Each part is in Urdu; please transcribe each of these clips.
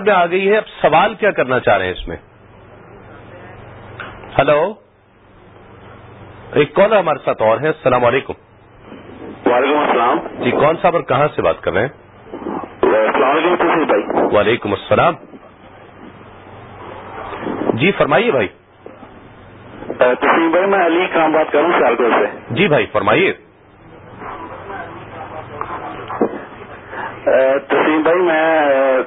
میں آ گئی ہے اب سوال کیا کرنا چاہ رہے ہیں اس میں؟ ہلو؟ ایک کال ہمارے ساتھ اور ہے السلام علیکم۔ وعلیکم السلام۔ جی کون صاحب اور کہاں سے بات کر رہے ہیں؟ السلام علیکم بھائی۔ وعلیکم السلام۔ جی فرمائیے بھائی۔ تسلیم بھائی میں علی کام بات کر رہا ہوں سیالکوٹ سے۔ جی بھائی فرمائیے۔ تسلیم بھائی میں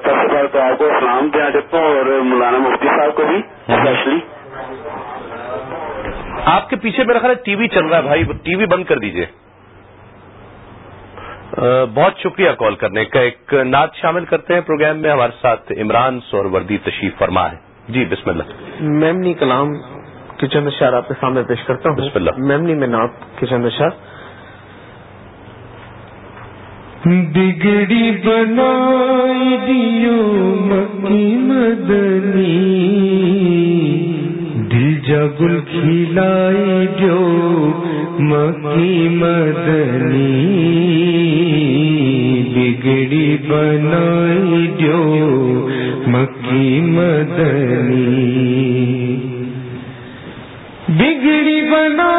سب سے پہلے تو آپ کو اسلام دینا چاہتا ہوں اور مولانا مفتی صاحب کو بھی اسپیشلی آپ کے پیچھے میرا خیال ہے ٹی وی چل رہا ہے بھائی ٹی وی بند کر دیجیے۔ بہت شکریہ کال کرنے کا۔ ایک نعت شامل کرتے ہیں پروگرام میں ہمارے ساتھ عمران سور وردی تشریف فرما ہے۔ جی بسم اللہ۔ میمنی کلام کے چند اشار آپ کے سامنے پیش کرتا ہوں۔ بسم اللہ۔ میمنی میں نعت کے چند اشار بگڑی بنائی دیو مکی مدنی۔ دل جگل کھلائی جو مکی مدنی۔ بگڑی بنائی جو مکی مدنی۔ بگڑی بنائی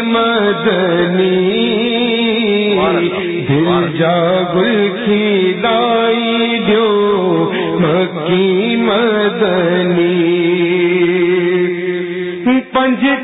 مدنی۔ دل جاگل کھلائی جو مکی مدنی۔ پنجتاڑی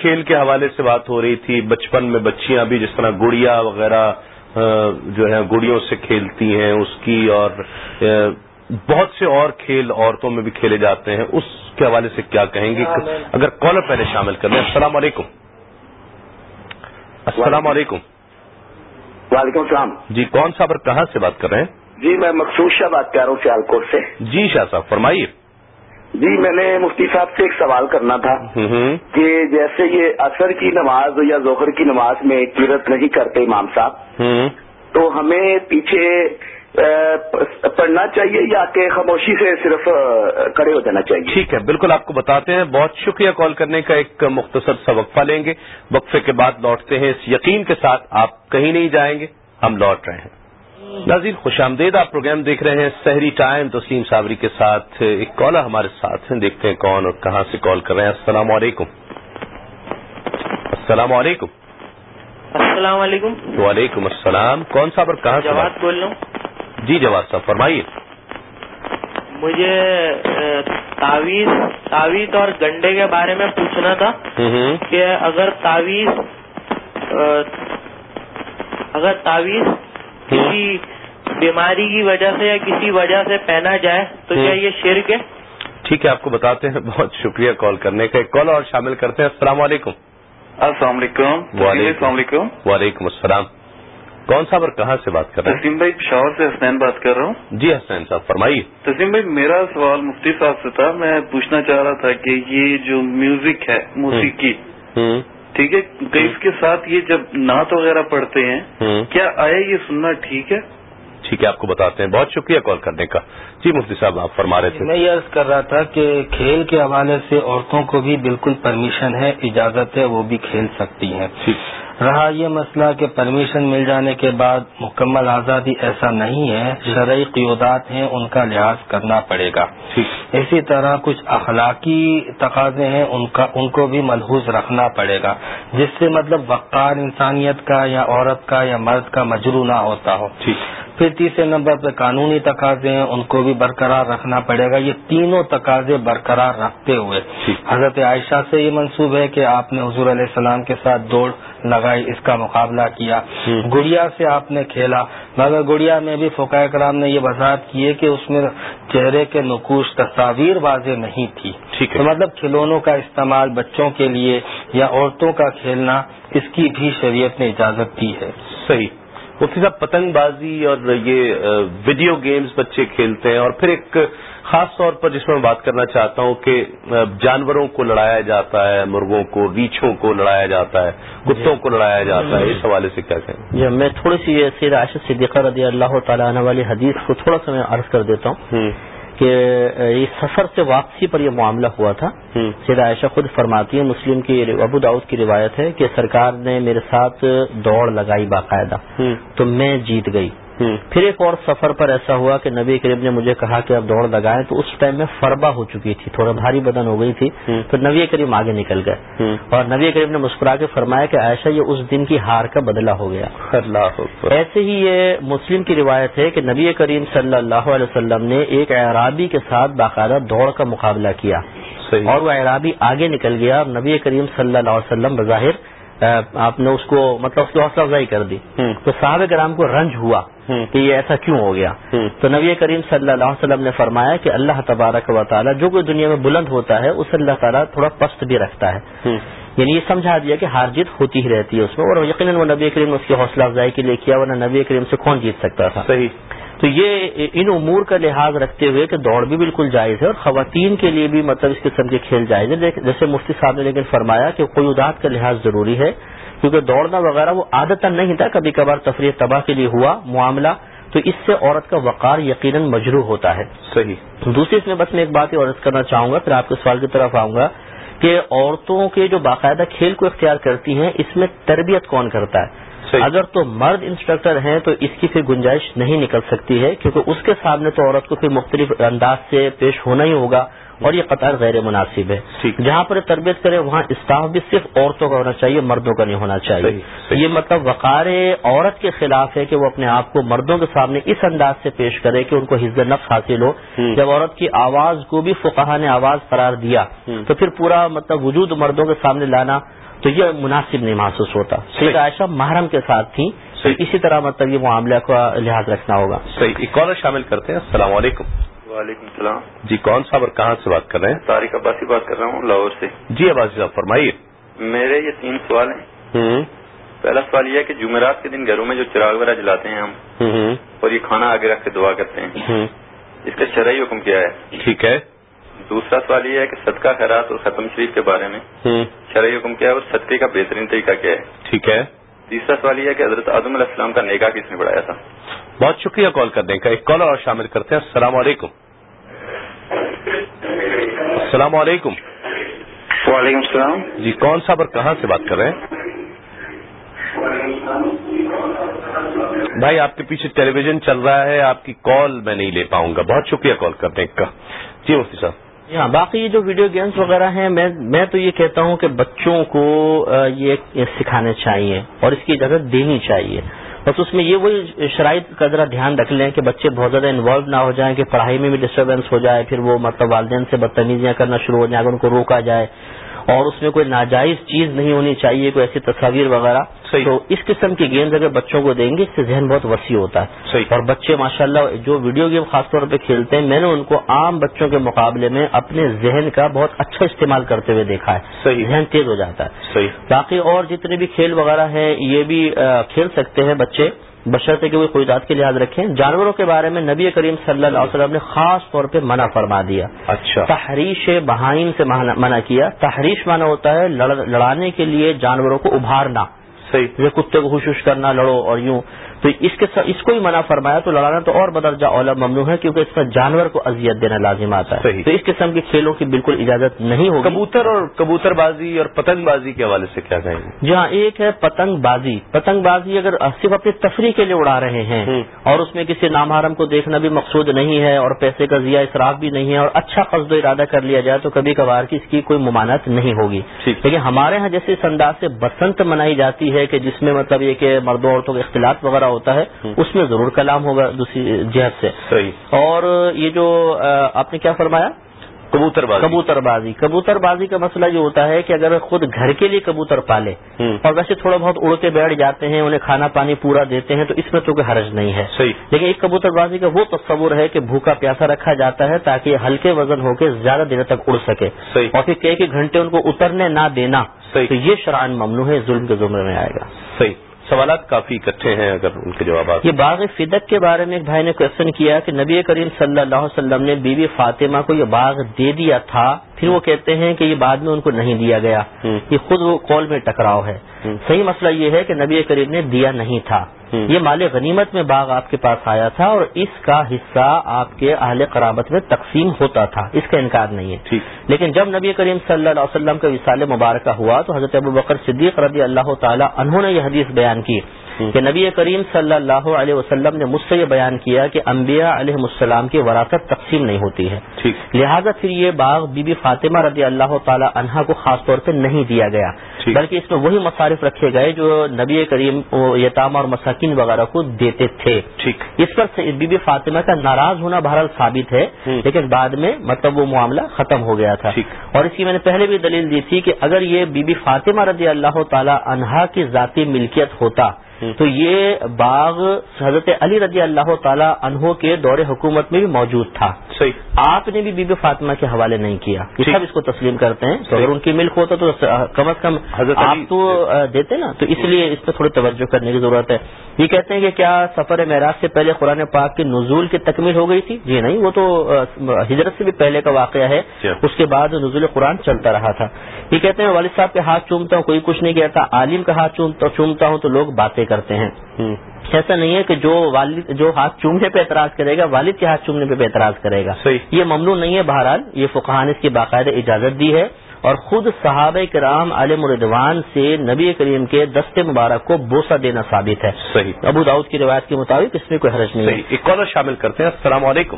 کھیل کے حوالے سے بات ہو رہی تھی بچپن میں بچیاں بھی جس طرح گڑیا وغیرہ جو ہے گڑیوں سے کھیلتی ہیں اس کی اور بہت سے اور کھیل عورتوں میں بھی کھیلے جاتے ہیں۔ اس کے حوالے سے کیا کہیں گے؟ اگر کالر پہلے شامل کر لیں۔ السلام علیکم۔ السلام علیکم۔ وعلیکم السلام۔ جی کون صاحب اور کہاں سے بات کر رہے ہیں؟ جی میں مخصوص شاہ بات کر رہا ہوں سیال کوٹ سے۔ جی شاہ صاحب فرمائیے۔ جی میں نے مفتی صاحب سے ایک سوال کرنا تھا کہ جیسے یہ عصر کی نماز یا ظہر کی نماز میں قیرت نہیں کرتے امام صاحب تو ہمیں پیچھے پڑھنا چاہیے یا کہ خاموشی سے صرف کڑے ہو جانا چاہیے؟ ٹھیک ہے بالکل آپ کو بتاتے ہیں۔ بہت شکریہ کال کرنے کا ایک مختصر سا وقفہ لیں گے۔ وقفے کے بعد لوٹتے ہیں۔ اس یقین کے ساتھ آپ کہیں نہیں جائیں گے ہم لوٹ رہے ہیں۔ ناظرین خوش آمدید آپ پروگرام دیکھ رہے ہیں سحری ٹائم تسلیم صابری کے ساتھ ایک کالر ہمارے ساتھ ہیں دیکھتے ہیں کون اور کہاں سے کال کر رہے ہیں۔ السلام علیکم۔ السلام علیکم۔ السلام علیکم۔ وعلیکم السلام۔ کون صاحب اور کہاں جواد بول رہا ہوں۔ جی جواد صاحب فرمائیے۔ مجھے تعویذ تعویذ اور گنڈے کے بارے میں پوچھنا تھا کہ اگر تعویذ اگر تعویذ کسی بیماری کی وجہ سے یا کسی وجہ سے پہنا جائے تو کیا۔ یہ شرک ہے؟ ٹھیک ہے آپ کو بتاتے ہیں۔ بہت شکریہ کال کرنے کا۔ ایک کال اور شامل کرتے ہیں۔ السلام علیکم۔ السلام علیکم۔ وعلیکم السلام علیکم۔ وعلیکم السلام۔ کون صاحب اور کہاں سے بات کر رہے تسلیم بھائی پشاور سے حسنین بات کر رہا ہوں۔ ہیں جی حسین صاحب فرمائیے۔ تسلیم بھائی میرا سوال مفتی صاحب سے تھا۔ میں پوچھنا چاہ رہا تھا کہ یہ جو میوزک ہے موسیقی ٹھیک ہے کہ اس کے ساتھ یہ جب نعت وغیرہ پڑھتے ہیں کیا آیا یہ سننا ٹھیک ہے؟ ٹھیک ہے آپ کو بتاتے ہیں۔ بہت شکریہ کال کرنے کا۔ جی مفتی صاحب آپ فرما رہے تھے۔ میں یہ عرض کر رہا تھا کہ کھیل کے حوالے سے عورتوں کو بھی بالکل پرمیشن ہے اجازت ہے وہ بھی کھیل سکتی ہیں۔ رہا یہ مسئلہ کہ پرمیشن مل جانے کے بعد مکمل آزادی ایسا نہیں ہے شرعی قیودات ہیں ان کا لحاظ کرنا پڑے گا۔ اسی طرح کچھ اخلاقی تقاضے ہیں ان کا ان کو بھی ملحوظ رکھنا پڑے گا۔ جس سے مطلب وقار انسانیت کا یا عورت کا یا مرد کا مجرو نہ ہوتا ہو۔ پھر تیسرے نمبر پہ قانونی تقاضے ہیں ان کو بھی برقرار رکھنا پڑے گا۔ یہ تینوں تقاضے برقرار رکھتے ہوئے حضرت عائشہ سے یہ منصوب ہے کہ آپ نے حضور علیہ السلام کے ساتھ دوڑ لگائی اس کا مقابلہ کیا۔ گڑیا سے آپ نے کھیلا مگر گڑیا میں بھی فقہ کرام نے یہ وضاحت کی ہے کہ اس میں چہرے کے نقوش تصاویر واضح نہیں تھی۔ تو مطلب کھلونوں کا استعمال بچوں کے لیے یا عورتوں کا کھیلنا اس کی بھی شریعت نے اجازت دی ہے۔ صحیح۔ مفتی صاحب پتنگ بازی اور یہ ویڈیو گیمز بچے کھیلتے ہیں اور پھر ایک خاص طور پر جس میں میں بات کرنا چاہتا ہوں کہ جانوروں کو لڑایا جاتا ہے مرغوں کو ریچھوں کو لڑایا جاتا ہے کتوں کو لڑایا جاتا ہے اس حوالے سے کیا کہیں؟ جی میں تھوڑی سی سید عائشہ صدیقہ رضی اللہ تعالیٰ عنہ والی حدیث کو تھوڑا سا میں عرض کر دیتا ہوں۔ کہ یہ سفر سے واپسی پر یہ معاملہ ہوا تھا۔ سید عائشہ خود فرماتی ہے مسلم کی ابو داؤد کی روایت ہے کہ سرکار نے میرے ساتھ دوڑ لگائی باقاعدہ۔ تو میں جیت گئی۔ پھر ایک اور سفر پر ایسا ہوا کہ نبی کریم نے مجھے کہا کہ اب دوڑ لگائیں۔ تو اس ٹائم میں فربا ہو چکی تھی تھوڑا بھاری بدن ہو گئی تھی۔ تو نبی کریم آگے نکل گئے۔ اور نبی کریم نے مسکرا کے فرمایا کہ عائشہ یہ اس دن کی ہار کا بدلہ ہو گیا۔ اللہ ایسے ہی یہ مسلم کی روایت ہے کہ نبی کریم صلی اللہ علیہ وسلم نے ایک اعرابی کے ساتھ باقاعدہ دوڑ کا مقابلہ کیا۔ اور وہ اعرابی آگے نکل گیا اور نبی کریم صلی اللہ علیہ وسلم بظاہر آپ نے اس کو مطلب اس کی حوصلہ افزائی کر دی۔ تو صاحب کرام کو رنج ہوا کہ یہ ایسا کیوں ہو گیا؟ تو نبی کریم صلی اللہ علیہ وسلم نے فرمایا کہ اللہ تبارک و تعالیٰ جو کوئی دنیا میں بلند ہوتا ہے اسے اللہ تعالیٰ تھوڑا پست بھی رکھتا ہے۔ یعنی یہ سمجھا دیا کہ ہار جیت ہوتی ہی رہتی ہے اس میں اور یقیناً وہ نبی کریم نے اس کی حوصلہ افزائی کے لیے کیا ورنہ نبی کریم سے کون جیت سکتا تھا؟ صحیح۔ تو یہ ان امور کا لحاظ رکھتے ہوئے کہ دوڑ بھی بالکل جائز ہے اور خواتین کے لیے بھی مطلب اس قسم کے کھیل جائز ہے جیسے مفتی صاحب نے لیکن فرمایا کہ قیودات کا لحاظ ضروری ہے کیونکہ دوڑنا وغیرہ وہ عادت نہیں تھا۔ کبھی کبھار تفریح تباہ کے لیے ہوا معاملہ تو اس سے عورت کا وقار یقیناً مجروح ہوتا ہے۔ صحیح۔ دوسری اس میں بس میں ایک بات عورت کرنا چاہوں گا پھر آپ کے سوال کی طرف آؤں گا کہ عورتوں کے جو باقاعدہ کھیل کو اختیار کرتی ہیں اس میں تربیت کون کرتا ہے؟ اگر تو مرد انسٹرکٹر ہیں تو اس کی پھر گنجائش نہیں نکل سکتی ہے کیونکہ اس کے سامنے تو عورت کو پھر مختلف انداز سے پیش ہونا ہی ہوگا اور یہ قطار غیر مناسب ہے۔ جہاں پر تربیت کرے وہاں اسٹاف بھی صرف عورتوں کا ہونا چاہیے مردوں کا نہیں ہونا چاہیے۔ یہ مطلب وقار عورت کے خلاف ہے کہ وہ اپنے آپ کو مردوں کے سامنے اس انداز سے پیش کرے کہ ان کو حزب نفس حاصل ہو۔ جب عورت کی آواز کو بھی فقہ نے آواز قرار دیا تو پھر پورا مطلب وجود مردوں کے سامنے لانا تو یہ مناسب نہیں محسوس ہوتا۔ سید عائشہ محرم کے ساتھ تھی اسی طرح مطلب یہ معاملہ کا لحاظ رکھنا ہوگا۔ صحیح۔ ایک کالر شامل کرتے ہیں۔ السلام علیکم۔ وعلیکم السلام۔ جی کون صاحب اور کہاں سے بات کر رہے ہیں؟ طارق عباسی بات کر رہا ہوں لاہور سے۔ جی عباسی صاحب فرمائیے۔ میرے یہ تین سوال ہیں۔ پہلا سوال یہ ہے کہ جمعرات کے دن گھروں میں جو چراغ وغیرہ جلاتے ہیں ہم اور یہ کھانا آگے رکھ کے دعا کرتے ہیں اس کا شرعی حکم کیا ہے؟ ٹھیک ہے۔ دوسرا سوال یہ ہے کہ صدقہ خیرات اور ختم شریف کے بارے میں شرعی حکم کیا ہے اور صدقے کا بہترین طریقہ کیا ہے؟ ٹھیک ہے۔ تیسرا سوال یہ ہے کہ حضرت اعظم علیہ السلام کا نگاہ کس نے بڑھایا تھا؟ بہت شکریہ کال کرنے کا۔ ایک کالر اور شامل کرتے ہیں۔ السلام علیکم۔ السلام علیکم۔ وعلیکم السلام۔ جی کون صاحب اور کہاں سے بات کر رہے ہیں؟ بھائی آپ کے پیچھے ٹیلی ویژن چل رہا ہے۔ آپ کی کال میں نہیں لے پاؤں گا۔ بہت شکریہ کال کرنے کا۔ جی مفتی صاحب۔ ہاں باقی یہ جو ویڈیو گیمز وغیرہ ہیں، میں میں تو یہ کہتا ہوں کہ بچوں کو یہ سکھانے چاہیے اور اس کی اجازت دینی چاہیے۔ بس اس میں یہ وہی شرائط کا ذرا دھیان رکھ لیں کہ بچے بہت زیادہ انوالو نہ ہو جائیں، کہ پڑھائی میں بھی ڈسٹربینس ہو جائے، پھر وہ مطلب والدین سے بدتمیزیاں کرنا شروع ہو جائیں، اگر ان کو روکا جائے۔ اور اس میں کوئی ناجائز چیز نہیں ہونی چاہیے کوئی ایسی تصاویر وغیرہ تو اس قسم کی گیمز اگر بچوں کو دیں گے اس سے ذہن بہت وسیع ہوتا ہے۔ اور بچے ماشاءاللہ جو ویڈیو گیم خاص طور پہ کھیلتے ہیں میں نے ان کو عام بچوں کے مقابلے میں اپنے ذہن کا بہت اچھا استعمال کرتے ہوئے دیکھا ہے۔ ذہن تیز ہو جاتا ہے۔ باقی اور جتنے بھی کھیل وغیرہ ہیں یہ بھی کھیل سکتے ہیں بچے۔ بشرطے کہ وہ قیدات کے لحاظ رکھیں۔ جانوروں کے بارے میں نبی کریم صلی اللہ علیہ وسلم نے خاص طور پہ منع فرما دیا۔ اچھا۔ تحریش بہائم سے منع کیا۔ تحریش مانا ہوتا ہے لڑانے کے لیے جانوروں کو ابھارنا۔ صحیح۔ کتے کو خوش کرنا لڑو اور یوں۔ تو اس کے اس کو ہی منع فرمایا تو لڑانا تو اور بدرجہ اولا ممنوع ہے کیونکہ اس میں جانور کو اذیت دینا لازم آتا ہے۔ تو اس قسم کے کھیلوں کی بالکل اجازت نہیں ہوگی۔ کبوتر اور کبوتر بازی اور پتنگ بازی کے حوالے سے کیا کہیں؟ گے جی ہاں ایک ہے پتنگ بازی پتنگ بازی اگر صرف اپنی تفریح کے لیے اڑا رہے ہیں اور اس میں کسی نامحرم کو دیکھنا بھی مقصود نہیں ہے اور پیسے کا ضیاع اصراف بھی نہیں ہے اور اچھا قصد و ارادہ کر لیا جائے تو کبھی کبھار کی اس کی کوئی ممانت نہیں ہوگی۔ لیکن ہمارے ہاں جیسے اس انداز سے بسنت منائی جاتی ہے کہ جس میں مطلب یہ کہ مردوں عورتوں کا اختلاط وغیرہ ہوتا ہے اس میں ضرور کلام ہوگا دوسری جہت سے۔ صحیح۔ اور یہ جو آپ نے کیا فرمایا؟ کبوتر بازی۔ کبوتر بازی۔ کبوتر بازی کا مسئلہ یہ ہوتا ہے کہ اگر خود گھر کے لیے کبوتر پالے اور ویسے تھوڑا بہت اڑ کے بیٹھ جاتے ہیں انہیں کھانا پانی پورا دیتے ہیں تو اس میں تو کوئی حرج نہیں ہے۔ صحیح۔ لیکن ایک کبوتر بازی کا وہ تصور ہے کہ بھوکا پیاسا رکھا جاتا ہے تاکہ یہ ہلکے وزن ہو کے زیادہ دیر تک اڑ سکے۔ صحیح۔ اور پھر کئی گھنٹے ان کو اترنے نہ دینا تو یہ شرائن ممنوع ہے ظلم کے زمرے میں آئے گا۔ صحیح۔ سوالات کافی اکٹھے ہیں اگر ان کے جوابات یہ باغ فدق کے بارے میں ایک بھائی نے کوشچن کیا کہ نبی کریم صلی اللہ علیہ وسلم نے بی بی فاطمہ کو یہ باغ دے دیا تھا پھر وہ کہتے ہیں کہ یہ بعد میں ان کو نہیں دیا گیا۔ یہ خود وہ کال میں ٹکراؤ ہے۔ صحیح مسئلہ یہ ہے کہ نبی کریم نے دیا نہیں تھا۔ یہ مال غنیمت میں باغ آپ کے پاس آیا تھا اور اس کا حصہ آپ کے اہل قرابت میں تقسیم ہوتا تھا۔ اس کا انکار نہیں ہے۔ لیکن جب نبی کریم صلی اللہ علیہ وسلم کا وصال مبارکہ ہوا تو حضرت ابو بکر صدیق رضی اللہ تعالیٰ انہوں نے یہ حدیث بیان کی۔ کہ نبی کریم صلی اللہ علیہ وسلم نے مجھ سے یہ بیان کیا کہ انبیاء علیہ السلام کی وراثت تقسیم نہیں ہوتی ہے۔ لہذا پھر یہ باغ بی بی فاطمہ رضی اللہ تعالی عنہا کو خاص طور پہ نہیں دیا گیا۔ بلکہ اس میں وہی مصارف رکھے گئے جو نبی کریم یتام اور مساکین وغیرہ کو دیتے تھے۔ اس پر بی بی فاطمہ کا ناراض ہونا بہرحال ثابت ہے لیکن بعد میں مطلب وہ معاملہ ختم ہو گیا تھا۔ اور اس کی میں نے پہلے بھی دلیل دی تھی کہ اگر یہ بی بی فاطمہ رضی اللہ تعالی عنہا کی ذاتی ملکیت ہوتا تو یہ باغ حضرت علی رضی اللہ تعالی عنہ کے دور حکومت میں بھی موجود تھا۔ آپ نے بھی بی بی فاطمہ کے حوالے نہیں کیا۔ سب اس کو تسلیم کرتے ہیں۔ تو اگر ان کی ملک ہوتا تو کم از کم آپ تو دیتے نا۔ تو اس لیے اس پہ تھوڑی توجہ کرنے کی ضرورت ہے۔ یہ کہتے ہیں کہ کیا سفر معراج سے پہلے قرآن پاک کے نزول کی تکمیل ہو گئی تھی؟ جی نہیں وہ تو ہجرت سے بھی پہلے کا واقعہ ہے۔ اس کے بعد نزول قرآن چلتا رہا تھا۔ یہ کہتے ہیں والد صاحب کے ہاتھ چومتا ہوں کوئی کچھ نہیں کہتا عالم کا ہاتھ چومتا ہوں تو لوگ باتیں کرتے ہیں۔ ایسا نہیں ہے کہ جو والد جو ہاتھ چومنے پہ اعتراض کرے گا والد کے ہاتھ چومنے پہ بھی اعتراض کرے گا۔ یہ ممنوع نہیں ہے بہرحال یہ فقحان اس کی باقاعدہ اجازت دی ہے۔ اور خود صحابہ کرام عالم مردوان سے نبی کریم کے دست مبارک کو بوسہ دینا ثابت ہے۔ صحیح۔ ابو داؤد کی روایت کے مطابق اس میں کوئی حرج نہیں ہے۔ ایک کالر شامل کرتے ہیں۔ السلام علیکم۔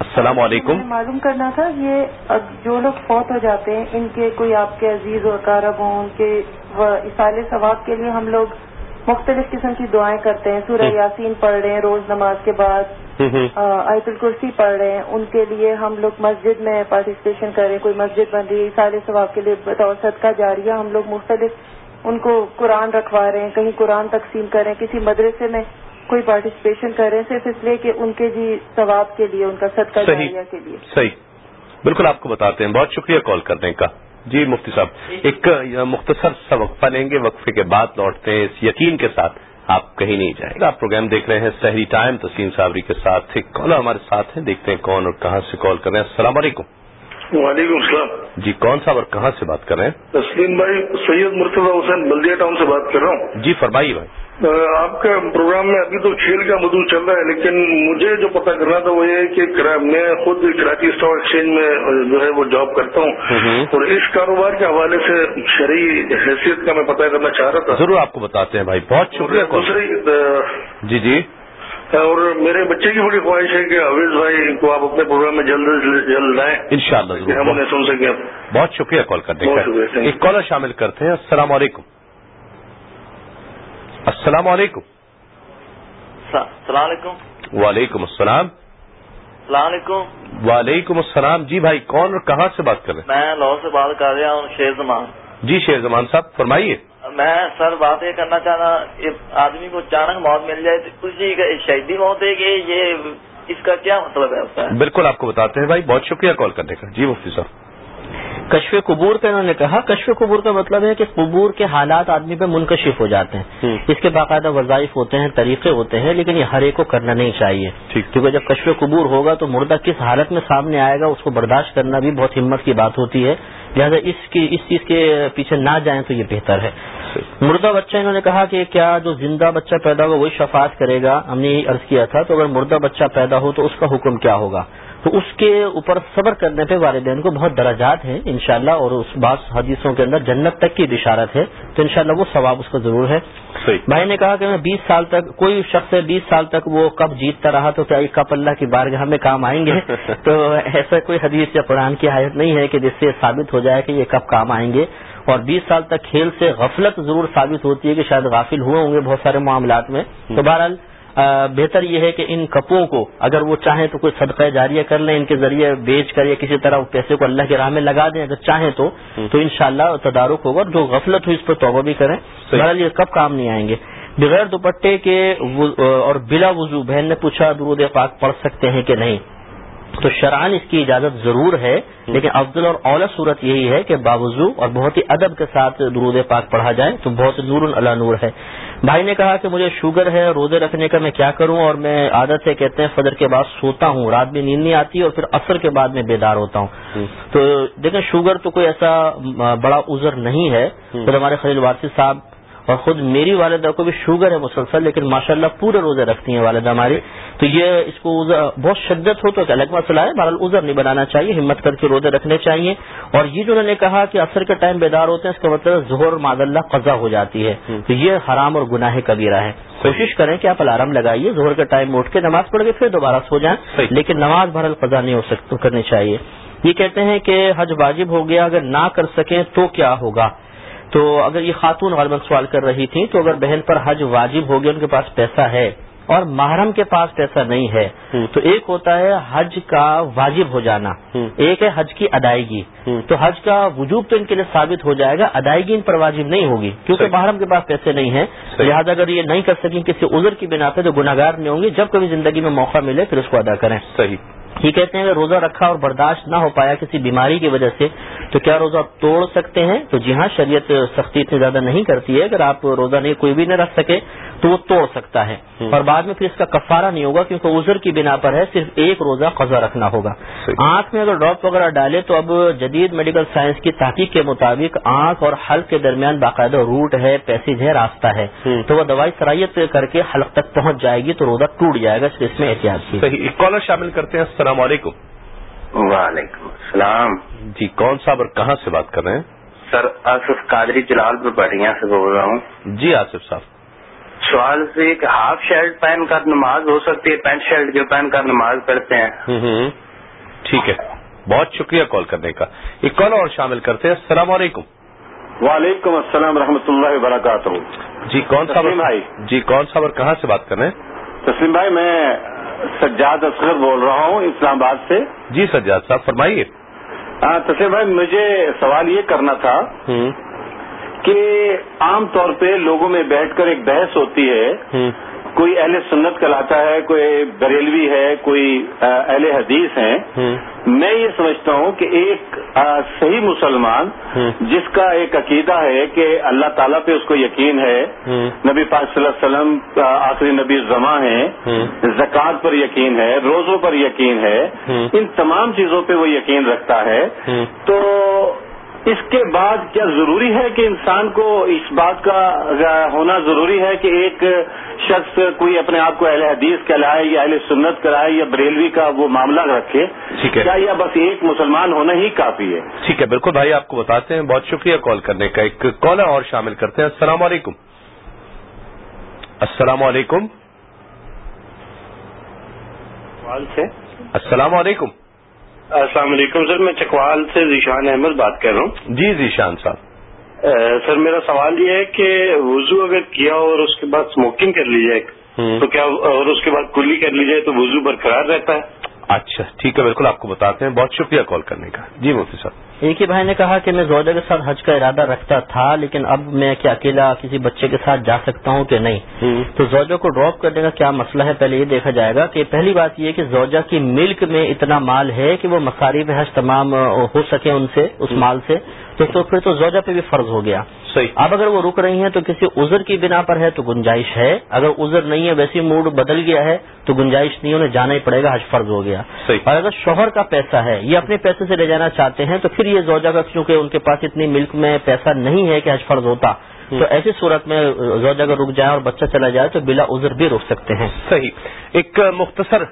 السلام علیکم. معلوم کرنا تھا یہ جو لوگ فوت ہو جاتے ہیں ان کے کوئی آپ کے عزیز و اقارب ہوں ان کے اصال ثواب کے لیے ہم لوگ مختلف قسم کی دعائیں کرتے ہیں۔ سورہ یاسین پڑھ رہے ہیں روز نماز کے بعد۔ آیت الکرسی پڑھ رہے ہیں۔ ان کے لیے ہم لوگ مسجد میں پارٹیسپیشن کر رہے ہیں۔ کوئی مسجد بن رہی ہے سارے ثواب کے لیے بطور صدقہ جاریہ۔ ہم لوگ مختلف ان کو قرآن رکھوا رہے ہیں کہیں قرآن تقسیم کر رہے ہیں کسی مدرسے میں کوئی پارٹیسپیشن کر رہے ہیں صرف اس لیے کہ ان کے جی ثواب کے لیے ان کا صدقہ جاریہ کے لیے۔ صحیح۔ بالکل آپ کو بتاتے ہیں۔ بہت شکریہ کال کرنے کا۔ جی مفتی صاحب ایک مختصر سا وقفہ لیں گے۔ وقفے کے بعد لوٹتے ہیں اس یقین کے ساتھ۔ آپ کہیں نہیں جائیں گے۔ آپ پروگرام دیکھ رہے ہیں۔ سحری ٹائم تسلیم صابری کے ساتھ ایک کالر ہمارے ساتھ ہیں؟ دیکھتے ہیں کون اور کہاں سے کال کر رہے ہیں۔ السلام علیکم۔ وعلیکم السلام۔ جی کون صاحب اور کہاں سے بات کر رہے ہیں؟ تسلیم بھائی سید مرتضی حسین بلدیا ٹاؤن سے بات کر رہا ہوں۔ جی فرمائیے بھائی۔ آپ کا پروگرام میں ابھی تو کھیل کا موضوع چل رہا ہے لیکن مجھے جو پتا کرنا تھا وہ یہ کہ میں خود کراچی اسٹاک ایکسچینج میں جو ہے وہ جاب کرتا ہوں اور اس کاروبار کے حوالے سے شرعی حیثیت کا میں پتا کرنا چاہ رہا تھا۔ ضرور آپ کو بتاتے ہیں بھائی بہت شکریہ دوسری جی جی۔ اور میرے بچے کی بڑی خواہش ہے کہ اویز بھائی کو آپ اپنے پروگرام میں جلد جلد لائیں۔ ان شاء اللہ ہم انہیں سن سکیں۔ بہت شکریہ کال کرنے کا۔ ایک کالر شامل کرتے ہیں۔ السلام علیکم۔ السلام علیکم. السلام علیکم. وعلیکم السلام. السلام علیکم. وعلیکم السلام. جی بھائی کون اور کہاں سے بات کر رہے ہیں؟ میں لاہور سے بات کر رہا ہوں شیر زمان. جی شیر زمان صاحب فرمائیے. میں سر بات یہ کرنا چاہنا آدمی کو اچانک موت مل جائے تو اسی شہیدی موت ہے کہ یہ اس کا کیا مطلب ہے بالکل آپ کو بتاتے ہیں بھائی بہت شکریہ کال کرنے کا. جی مفتی صاحب. کشف قبور کا انہوں نے کہا کشف قبور کا مطلب ہے کہ قبور کے حالات آدمی پہ منکشف ہو جاتے ہیں۔ اس کے باقاعدہ وظائف ہوتے ہیں طریقے ہوتے ہیں لیکن یہ ہر ایک کو کرنا نہیں چاہیے۔ کیونکہ جب کشف قبور ہوگا تو مردہ کس حالت میں سامنے آئے گا اس کو برداشت کرنا بھی بہت ہمت کی بات ہوتی ہے۔ لہٰذا اس کی اس چیز کے پیچھے نہ جائیں تو یہ بہتر ہے۔ مردہ بچہ انہوں نے کہا کہ کیا جو زندہ بچہ پیدا ہوا وہی شفاعت کرے گا؟ ہم نے یہ عرض کیا تھا تو اگر مردہ بچہ پیدا ہو تو اس کا حکم کیا ہوگا؟ تو اس کے اوپر صبر کرنے پہ والدین کو بہت درجات ہیں انشاءاللہ اور اس بعض حدیثوں کے اندر جنت تک کی بشارت ہے تو انشاءاللہ وہ ثواب اس کا ضرور ہے۔ بھائی نے کہا کہ میں بیس سال تک کوئی شخص بیس سال تک وہ کب جیتتا رہا تو کیا یہ کب اللہ کی بارگاہ میں کام آئیں گے؟ تو ایسا کوئی حدیث یا قرآن کی حایت نہیں ہے کہ جس سے ثابت ہو جائے کہ یہ کب کام آئیں گے۔ اور بیس سال تک کھیل سے غفلت ضرور ثابت ہوتی ہے کہ شاید غافل ہوئے ہوں گے بہت سارے معاملات میں۔ تو بہرحال بہتر یہ ہے کہ ان کپوں کو اگر وہ چاہیں تو کوئی صدقہ جاریہ کر لیں ان کے ذریعے بیچ کر یا کسی طرح پیسے کو اللہ کے راہ میں لگا دیں اگر چاہیں تو تو انشاءاللہ تدارک ہوگا جو غفلت ہوئی اس پر توبہ بھی کریں۔ بہرحال یہ کب کام نہیں آئیں گے؟ بغیر دوپٹے کے اور بلا وضو بہن نے پوچھا درود پاک پڑھ سکتے ہیں کہ نہیں؟ تو شران اس کی اجازت ضرور ہے لیکن افضل اور اولا صورت یہی ہے کہ باوضو اور بہت ہی ادب کے ساتھ درود پاک پڑھا جائے تو بہت نور اللہ نور ہے۔ بھائی نے کہا کہ مجھے شوگر ہے روزے رکھنے کا میں کیا کروں؟ اور میں عادت سے کہتے ہیں فجر کے بعد سوتا ہوں رات میں نیند نہیں آتی اور پھر اثر کے بعد میں بیدار ہوتا ہوں۔ تو دیکھیں شوگر تو کوئی ایسا بڑا عذر نہیں ہے۔ پھر ہمارے خلیل وارسی صاحب اور خود میری والدہ کو بھی شوگر ہے مسلسل لیکن ماشاءاللہ پورے روزے رکھتی ہیں والدہ ہماری۔ تو یہ اس کو بہت شدت ہو تو ایک الگ مسئلہ ہے بہرحال ازر نہیں بنانا چاہیے ہمت کر کے روزے رکھنے چاہیے۔ اور یہ جو انہوں نے کہا کہ اثر کے ٹائم بیدار ہوتے ہیں اس کا مطلب ظہر ماد اللہ قضا ہو جاتی ہے۔ تو یہ حرام اور گناہ کبیرہ ہے۔ کوشش کریں کہ آپ الارم لگائیے زہر کے ٹائم اٹھ کے نماز پڑھ کے پھر دوبارہ سو جائیں۔ لیکن نماز بھر قضا نہیں ہو سکتی کرنی چاہیے۔ یہ کہتے ہیں کہ حج واجب ہو گیا اگر نہ کر سکیں تو کیا ہوگا؟ تو اگر یہ خاتون غالباً سوال کر رہی تھی تو اگر بہن پر حج واجب ہو گیا ان کے پاس پیسہ ہے اور محرم کے پاس پیسہ نہیں ہے تو ایک ہوتا ہے حج کا واجب ہو جانا۔ ایک ہے حج کی ادائیگی۔ تو حج کا وجوب تو ان کے لیے ثابت ہو جائے گا ادائیگی ان پر واجب نہیں ہوگی کیونکہ محرم کے پاس پیسے نہیں ہیں۔ لہٰذا اگر یہ نہیں کر سکیں کسی عذر کی بنا پہ تو گناگار نہیں ہوں گے جب کبھی زندگی میں موقع ملے پھر اس کو ادا کریں۔ صحیح۔ یہ کہتے ہیں اگر روزہ رکھا اور برداشت نہ ہو پایا کسی بیماری کی وجہ سے تو کیا روزہ توڑ سکتے ہیں؟ تو جی ہاں شریعت سختی اتنی زیادہ نہیں کرتی ہے۔ اگر آپ روزہ نہیں کوئی بھی نہ رکھ سکے تو وہ توڑ سکتا ہے۔ اور بعد میں پھر اس کا کفارہ نہیں ہوگا کیونکہ عذر کی بنا پر ہے صرف ایک روزہ قضا رکھنا ہوگا۔ آنکھ میں اگر ڈراپ وغیرہ ڈالے تو اب جدید میڈیکل سائنس کی تحقیق کے مطابق آنکھ اور حلق کے درمیان باقاعدہ روٹ ہے پیسیج ہے راستہ ہے۔ تو وہ دوائی سرائیت کر کے حلق تک پہنچ جائے گی تو روزہ ٹوٹ جائے گا اس میں احتیاط کی۔ کالر شامل کرتے ہیں۔ السلام علیکم۔ وعلیکم السلام۔ جی کون صاحب اور کہاں سے بات کر رہے ہیں؟ سر آصف قادری جلال پور بڑھیا سے بول رہا ہوں۔ جی آصف صاحب۔ سوال سے کہ ہاف شرٹ پہن کر نماز ہو سکتی ہے پینٹ شرٹ جو پہن کر نماز پڑھتے ہیں۔ ٹھیک ہے۔ بہت شکریہ کال کرنے کا۔ ایک کال اور شامل کرتے ہیں۔ السلام علیکم۔ وعلیکم السلام ورحمۃ اللہ وبرکاتہ۔ جی کون صاحب؟ بھائی۔ جی کون صاحب اور کہاں سے بات کر رہے ہیں؟ تسلیم بھائی میں سجاد اصغر بول رہا ہوں اسلام آباد سے۔ جی سجاد صاحب فرمائیے۔ تسلیم بھائی مجھے سوال یہ کرنا تھا کہ عام طور پہ لوگوں میں بیٹھ کر ایک بحث ہوتی ہے۔ کوئی اہل سنت کلاتا ہے کوئی بریلوی ہے کوئی اہل حدیث ہیں۔ میں یہ سمجھتا ہوں کہ ایک صحیح مسلمان جس کا ایک عقیدہ ہے کہ اللہ تعالیٰ پہ اس کو یقین ہے۔ نبی پاک صلی اللہ علیہ وسلم آخری نبی زماں ہیں۔ زکوٰۃ پر یقین ہے روزوں پر یقین ہے۔ ان تمام چیزوں پہ وہ یقین رکھتا ہے۔ تو اس کے بعد کیا ضروری ہے کہ انسان کو اس بات کا ہونا ضروری ہے کہ ایک شخص کوئی اپنے آپ کو اہل حدیث کہلائے یا اہل سنت کرائے یا بریلوی کا وہ معاملہ رکھے کیا یا بس ایک مسلمان ہونا ہی کافی ہے؟ ٹھیک ہے بالکل بھائی آپ کو بتاتے ہیں بہت شکریہ کال کرنے کا۔ ایک کالر اور شامل کرتے ہیں۔ السلام علیکم۔ السلام علیکم۔ السلام علیکم۔ السلام علیکم سر میں چکوال سے ذیشان احمد بات کر رہا ہوں۔ جی ذیشان صاحب۔ سر میرا سوال یہ ہے کہ وضو اگر کیا اور اس کے بعد اسموکنگ کر لی جائے تو کیا اور اس کے بعد کلی کر لی جائے تو وضو برقرار رہتا ہے؟ اچھا ٹھیک ہے بالکل آپ کو بتاتے ہیں۔ بہت شکریہ کال کرنے کا۔ جی مفتی صاحب۔ ایک ہی بھائی نے کہا کہ میں زوجہ کے ساتھ حج کا ارادہ رکھتا تھا لیکن اب میں کیا اکیلا کسی بچے کے ساتھ جا سکتا ہوں کہ نہیں؟ تو زوجہ کو ڈراپ کرنے کا کیا مسئلہ ہے؟ پہلے یہ دیکھا جائے گا کہ پہلی بات یہ کہ زوجہ کی ملک میں اتنا مال ہے کہ وہ مصارف حج تمام ہو سکے ان سے اس مال سے۔ تو پھر تو زوجہ پہ بھی فرض ہو گیا۔ اب اگر وہ رک رہی ہیں تو کسی عذر کی بنا پر ہے تو گنجائش ہے۔ اگر عذر نہیں ہے ویسی موڈ بدل گیا ہے تو گنجائش نہیں انہیں جانا ہی پڑے گا حج فرض ہو گیا۔ اور اگر شوہر کا پیسہ ہے یہ اپنے پیسے سے لے جانا چاہتے ہیں تو پھر یہ زوجہ کا کیونکہ ان کے پاس اتنی ملک میں پیسہ نہیں ہے کہ حج فرض ہوتا۔ تو ایسی صورت میں زوجہ اگر رک جائے اور بچہ چلا جائے تو بلا عذر بھی رک سکتے ہیں۔ صحیح۔ ایک مختصر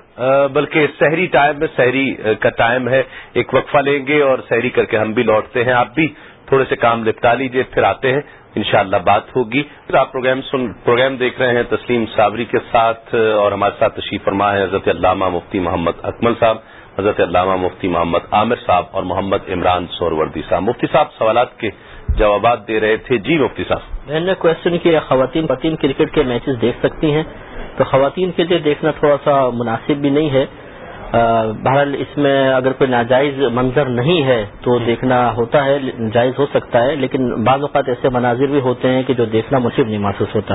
بلکہ شہری ٹائم میں شہری کا ٹائم ہے، ایک وقفہ لیں گے اور شہری کر کے ہم بھی لوٹتے ہیں۔ آپ بھی تھوڑے سے کام لپٹا لیجیے پھر آتے ہیں۔ انشاءاللہ بات ہوگی۔ پھر آپ پروگرام سن، پروگرام دیکھ رہے ہیں تسلیم صابری کے ساتھ، اور ہمارے ساتھ تشریف فرما ہے حضرت علامہ مفتی محمد اکمل صاحب، حضرت علامہ مفتی محمد عامر صاحب اور محمد عمران سوروردی صاحب۔ مفتی صاحب، سوالات کے جوابات دے رہے تھے۔ جی مفتی صاحب۔ میں نے کوشچن کیا، خواتین خواتین کرکٹ کے میچز دیکھ سکتی ہیں۔ تو خواتین کے لیے دیکھنا تھوڑا سا مناسب بھی نہیں ہے۔ بہرحال اس میں اگر کوئی ناجائز منظر نہیں ہے تو دیکھنا ہوتا ہے جائز ہو سکتا ہے۔ لیکن بعض اوقات ایسے مناظر بھی ہوتے ہیں کہ جو دیکھنا مصیب نہیں محسوس ہوتا۔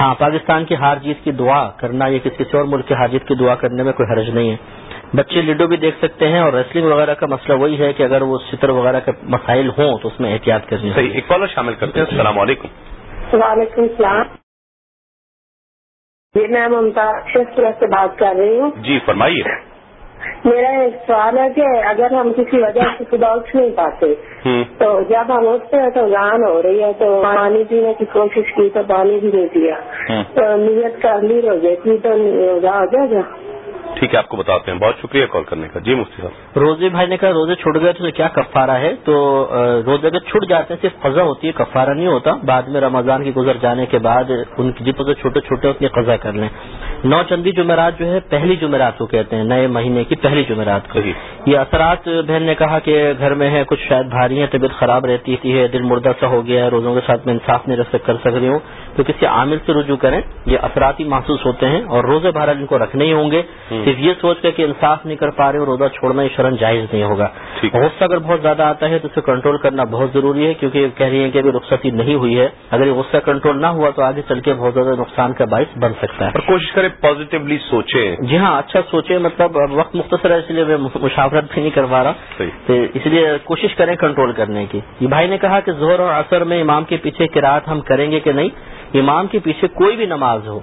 ہاں پاکستان کی ہار جیت کی دعا کرنا یا کسی کسی اور ملک کی ہار جیت کی دعا کرنے میں کوئی حرج نہیں ہے۔ بچے لڈو بھی دیکھ سکتے ہیں اور ریسلنگ وغیرہ کا مسئلہ وہی ہے کہ اگر وہ ستر وغیرہ کے مسائل ہوں تو اس میں احتیاط کرنی صحیح ایک کالر شامل کرتے ہیں۔ السلام علیکم۔ وعلیکم السلام۔ جی میں ممتا سے بات کر رہی ہوں۔ جی فرمائیے۔ میرا ایک سوال ہے کہ اگر ہم کسی وجہ سے صبح اٹھ نہیں پاتے تو جب ہم اٹھتے ہیں تو جان ہو رہی ہے تو پانی پینے کی کوشش کی تو پانی بھی نہیں پیا تو نیت کا لی ہو جاتی تو روزہ ہو جائے گا ٹھیک ہے آپ کو بتاتے ہیں۔ بہت شکریہ کال کرنے کا۔ جی مفتی صاحب۔ روزے بھائی نے کہا روزے چھوٹ گئے تو کیا کفارہ ہے؟ تو روزے اگر چھٹ جاتے ہیں صرف قضا ہوتی ہے کفارہ نہیں ہوتا۔ بعد میں رمضان کی گزر جانے کے بعد ان کی جتنے چھوٹے چھوٹے اتنی قضا کر لیں۔ نو چندی جمعرات جو ہے پہلی جمعرات کو کہتے ہیں نئے مہینے کی پہلی جمعرات کو۔ یہ اثرات بہن نے کہا کہ گھر میں ہے کچھ شاید بھاری ہیں طبیعت خراب رہتی ہے دل مردہ سا ہو گیا ہے روزوں کے ساتھ میں انصاف نہیں رکھ کر سک رہی ہوں۔ تو کسی عامل سے رجوع کریں یہ اثرات ہی محسوس ہوتے ہیں اور روزے بہرحال ان کو رکھنے ہی ہوں گے۔ صرف یہ سوچ کر کہ انصاف نہیں کر پا رہے روزہ چھوڑنا یہ شرن جائز نہیں ہوگا۔ غصہ اگر بہت زیادہ آتا ہے تو اسے کنٹرول کرنا بہت ضروری ہے کیونکہ کہہ رہی ہیں کہ ابھی رخصتی نہیں ہوئی ہے۔ اگر یہ غصہ کنٹرول نہ ہوا تو آگے چل کے بہت زیادہ نقصان کا باعث بن سکتا ہے۔ اور کوشش کریں پازیٹیولی سوچیں۔ جی ہاں اچھا سوچیں۔ مطلب وقت مختصر ہے اس لیے میں مشاورت بھی نہیں کروا رہا۔ تو اس لیے کوشش کریں کنٹرول کرنے کی۔ یہ بھائی نے کہا کہ زہر اور اثر میں امام کے پیچھے کراط ہم کریں گے کہ نہیں؟ امام کے پیچھے کوئی بھی نماز ہو۔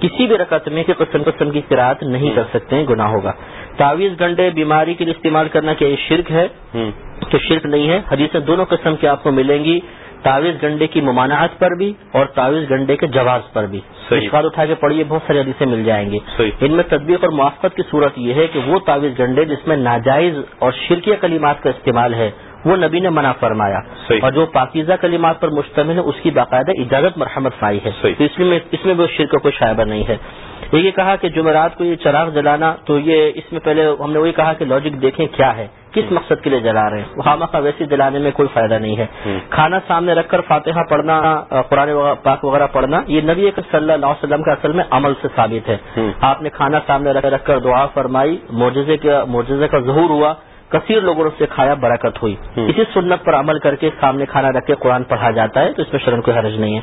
کسی بھی رقط میں قسم قسم کی قرآت نہیں کر سکتے ہیں گناہ ہوگا۔ تعویذ گنڈے بیماری کے لیے استعمال کرنا کیا یہ شرک ہے؟ تو شرک نہیں ہے۔ حدیثیں دونوں قسم کی آپ کو ملیں گی۔ تعویذ گنڈے کی ممانعت پر بھی اور تعویذ گنڈے کے جواز پر بھی۔ اشکال اٹھا کے پڑھیے بہت ساری حدیثیں مل جائیں گی۔ ان میں تدبیر اور موافقت کی صورت یہ ہے کہ وہ تعویذ گنڈے جس میں ناجائز اور شرکیہ کلیمات کا استعمال ہے وہ نبی نے منع فرمایا۔ اور جو پاکیزہ کلمات پر مشتمل ہے اس کی باقاعدہ اجازت مرحمت فائی ہے۔ تو اس میں اس میں بھی شرک کا کوئی شائبہ نہیں ہے۔ یہ کہا کہ جمعرات کو یہ چراغ جلانا تو یہ اس میں پہلے ہم نے وہی کہا کہ لاجک دیکھیں کیا ہے کس مقصد کے لیے جلا رہے ہیں۔ خامہ کا ویسے جلانے میں کوئی فائدہ نہیں ہے۔ کھانا سامنے رکھ کر فاتحہ پڑھنا قرآن پاک وغیرہ پڑھنا یہ نبی صلی اللہ علیہ وسلم کا اصل میں عمل سے ثابت ہے۔ آپ نے کھانا سامنے رکھ کر دعا فرمائی معجزے کا ظہور ہوا۔ کثیر لوگوں نے اس سے کھایا برکت ہوئی۔ اسی سنت پر عمل کر کے سامنے کھانا رکھ کے قرآن پڑھا جاتا ہے تو اس میں شرم کوئی حرج نہیں ہے۔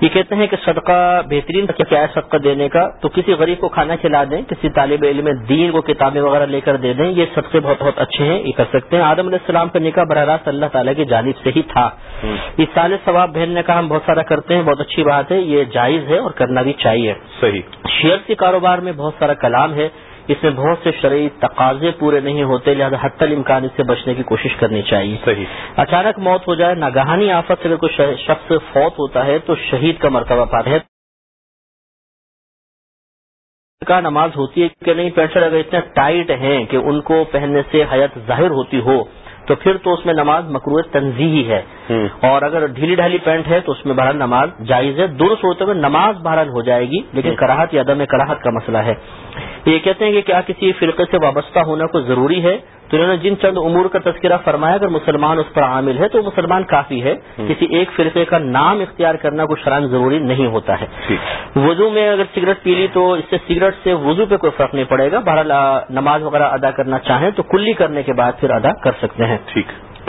یہ کہتے ہیں کہ صدقہ بہترین کیا ہے صدقہ دینے کا۔ تو کسی غریب کو کھانا کھلا دیں کسی طالب علم دین کو کتابیں وغیرہ لے کر دے دیں یہ صدقے بہت بہت اچھے ہیں یہ کر سکتے ہیں۔ آدم علیہ السلام کا نکاح براہ راست اللہ تعالیٰ کی جانب سے ہی تھا۔ اس سال ثواب بہن نے کہا ہم بہت سارا کرتے ہیں بہت اچھی بات ہے یہ جائز ہے اور کرنا بھی چاہیے۔ صحیح۔ شیئر کے کاروبار میں بہت سارا کلام ہے۔ اس میں بہت سے شرعی تقاضے پورے نہیں ہوتے لہٰذا حت الامکان اس سے بچنے کی کوشش کرنی چاہیے۔ صحیح۔ اچانک موت ہو جائے ناگہانی آفت سے اگر کوئی شخص فوت ہوتا ہے تو شہید کا مرتبہ پاتا ہے۔ کا نماز ہوتی ہے کہ نہیں پینٹ اگر اتنے ٹائٹ ہیں کہ ان کو پہننے سے حیات ظاہر ہوتی ہو تو پھر تو اس میں نماز مقروع تنظیحی ہے۔ اور اگر ڈھیلی ڈھالی پینٹ ہے تو اس میں بہرحال نماز جائز ہے۔ دونوں صورتوں میں نماز بہرحال ہو جائے گی لیکن کراہت یا عدم کراہت کا مسئلہ ہے۔ یہ کہتے ہیں کہ کیا کسی فرقے سے وابستہ ہونا کو ضروری ہے؟ تو انہوں نے جن چند امور کا تذکرہ فرمایا اگر مسلمان اس پر عامل ہے تو مسلمان کافی ہے۔ کسی ایک فرقے کا نام اختیار کرنا کوئی شران ضروری نہیں ہوتا ہے۔ وضو میں اگر سگریٹ پی لی تو اس سے سگریٹ سے وضو پہ کوئی فرق نہیں پڑے گا۔ بہرحال نماز وغیرہ ادا کرنا چاہیں تو کلی کرنے کے بعد پھر ادا کر سکتے ہیں۔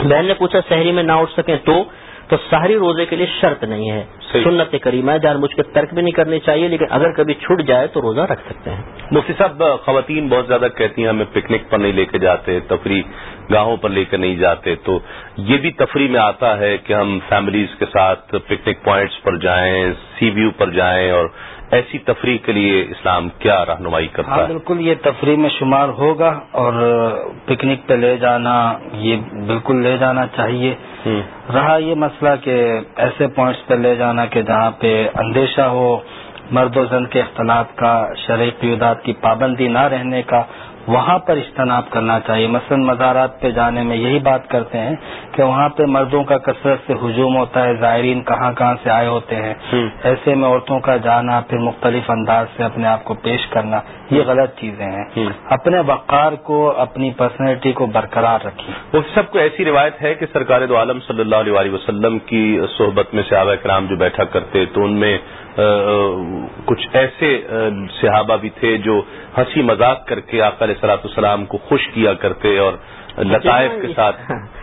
بہن نے پوچھا شہری میں نہ اٹھ سکیں تو؟ تو سہری روزے کے لیے شرط نہیں ہے۔ سنت کریمہ ہے جان مجھ کے ترک بھی نہیں کرنی چاہیے لیکن اگر کبھی چھٹ جائے تو روزہ رکھ سکتے ہیں۔ مفتی صاحب خواتین بہت زیادہ کہتی ہیں ہمیں پکنک پر نہیں لے کے جاتے تفریح گاہوں پر لے کر نہیں جاتے۔ تو یہ بھی تفریح میں آتا ہے کہ ہم فیملیز کے ساتھ پکنک پوائنٹس پر جائیں سی ویو پر جائیں اور ایسی تفریح کے لیے اسلام کیا رہنمائی کرتا ہاں ہے؟ بالکل یہ تفریح میں شمار ہوگا اور پکنک پہ لے جانا یہ بالکل لے جانا چاہیے۔ رہا یہ مسئلہ کہ ایسے پوائنٹس پہ لے جانا کہ جہاں پہ اندیشہ ہو مرد و زن کے اختلاط کا شرعی قیودات کی پابندی نہ رہنے کا وہاں پر اجتناب کرنا چاہیے۔ مثلا مزارات پہ جانے میں یہی بات کرتے ہیں کہ وہاں پہ مردوں کا کثرت سے ہجوم ہوتا ہے زائرین کہاں کہاں سے آئے ہوتے ہیں۔ ایسے میں عورتوں کا جانا پھر مختلف انداز سے اپنے آپ کو پیش کرنا۔ یہ غلط چیزیں ہیں۔ اپنے وقار کو اپنی پرسنالٹی کو برقرار رکھیں۔ وہ سب کو ایسی روایت ہے کہ سرکار دو عالم صلی اللہ علیہ وسلم کی صحبت میں صحابہ کرام جو بیٹھا کرتے تو ان میں کچھ ایسے صحابہ بھی تھے جو ہنسی مذاق کر کے آپ علیہ سلاۃ السلام کو خوش کیا کرتے اور لطائف کے ساتھ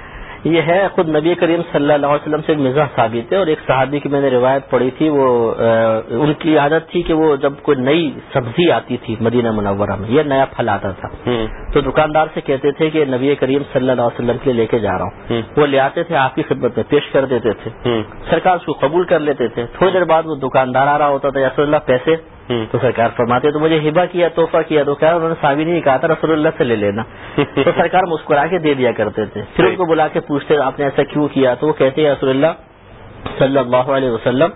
یہ ہے خود نبی کریم صلی اللہ علیہ وسلم سے ایک مزاح ثابت ہے اور ایک صحابی کی میں نے روایت پڑھی تھی وہ ان کی عادت تھی کہ وہ جب کوئی نئی سبزی آتی تھی مدینہ منورہ میں یا نیا پھل آتا تھا۔ تو دکاندار سے کہتے تھے کہ نبی کریم صلی اللہ علیہ وسلم کے لیے لے کے جا رہا ہوں۔ وہ لے آتے تھے آپ کی خدمت میں پیش کر دیتے تھے۔ سرکار اس کو قبول کر لیتے تھے۔ تھوڑی دیر بعد وہ دکاندار آ رہا ہوتا تھا یا اللہ پیسے تو سرکار فرماتے تو مجھے ہبا کیا تحفہ کیا۔ تو کیا انہوں نے سابی نہیں کہا تھا رسول اللہ سے لے لینا۔ تو سرکار مسکرا کے دے دیا کرتے تھے۔ پھر ان کو بلا کے پوچھتے آپ نے ایسا کیوں کیا؟ تو وہ کہتے ہیں رسول اللہ صلی اللہ علیہ وسلم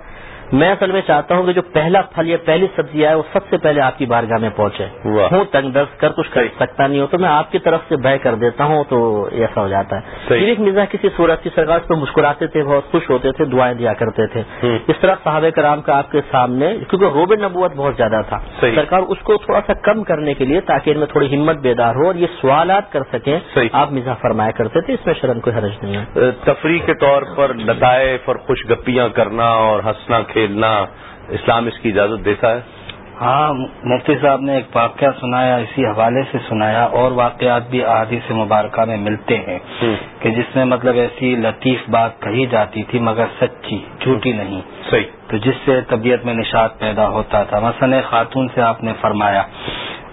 میں اصل میں چاہتا ہوں کہ جو پہلا پھل یا پہلی سبزی آئے وہ سب سے پہلے آپ کی بارگاہ میں پہنچے۔ ہوں تنگ دست کر کچھ کر سکتا نہیں ہو تو میں آپ کی طرف سے بہ کر دیتا ہوں تو ایسا ہو جاتا ہے۔ ایک مزاح کسی صورت کی سرکار پہ مسکراتے تھے بہت خوش ہوتے تھے دعائیں دیا کرتے تھے۔ اس طرح صحابہ کرام کا آپ کے سامنے کیونکہ روب نبوت بہت زیادہ تھا۔ سرکار اس کو تھوڑا سا کم کرنے کے لیے تاکہ ان میں تھوڑی ہمت بیدار ہو اور یہ سوالات کر سکیں آپ مزاح فرمایا کرتے تھے اس میں شرم کوئی حرج نہیں ہے۔ تفریح کے طور پر لطائف اور خوش گپیاں کرنا اور ہنسنا کھیلنا اسلام اس کی اجازت دیتا ہے؟ ہاں مفتی صاحب نے ایک واقعہ سنایا اسی حوالے سے سنایا اور واقعات بھی آدھی سے مبارکہ میں ملتے ہیں کہ جس میں مطلب ایسی لطیف بات کہی جاتی تھی مگر سچی جھوٹی نہیں۔ صحیح۔ تو جس سے طبیعت میں نشاد پیدا ہوتا تھا۔ مثلا خاتون سے آپ نے فرمایا